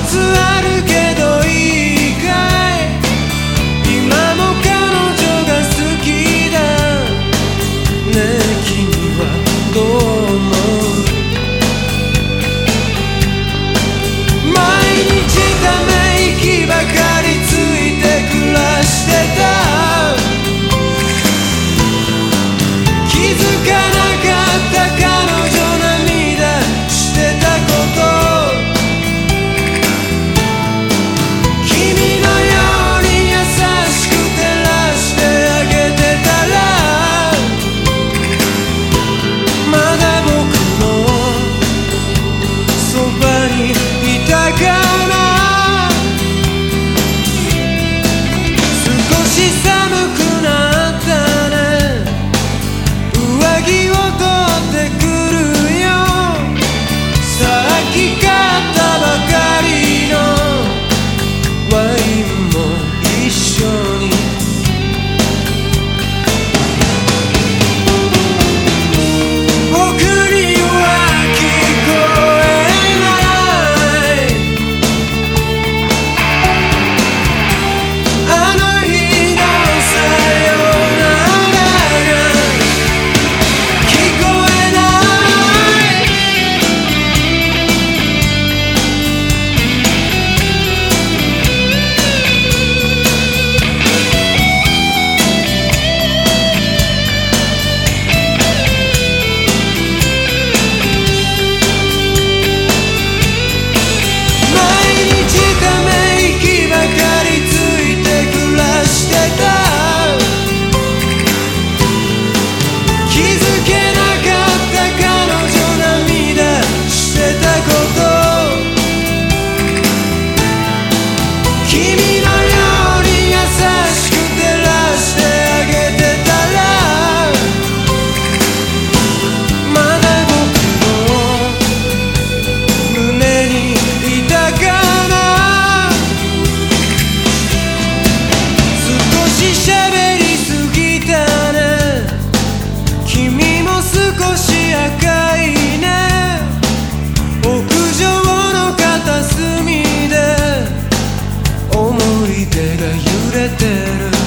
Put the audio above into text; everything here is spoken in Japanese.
つあれてる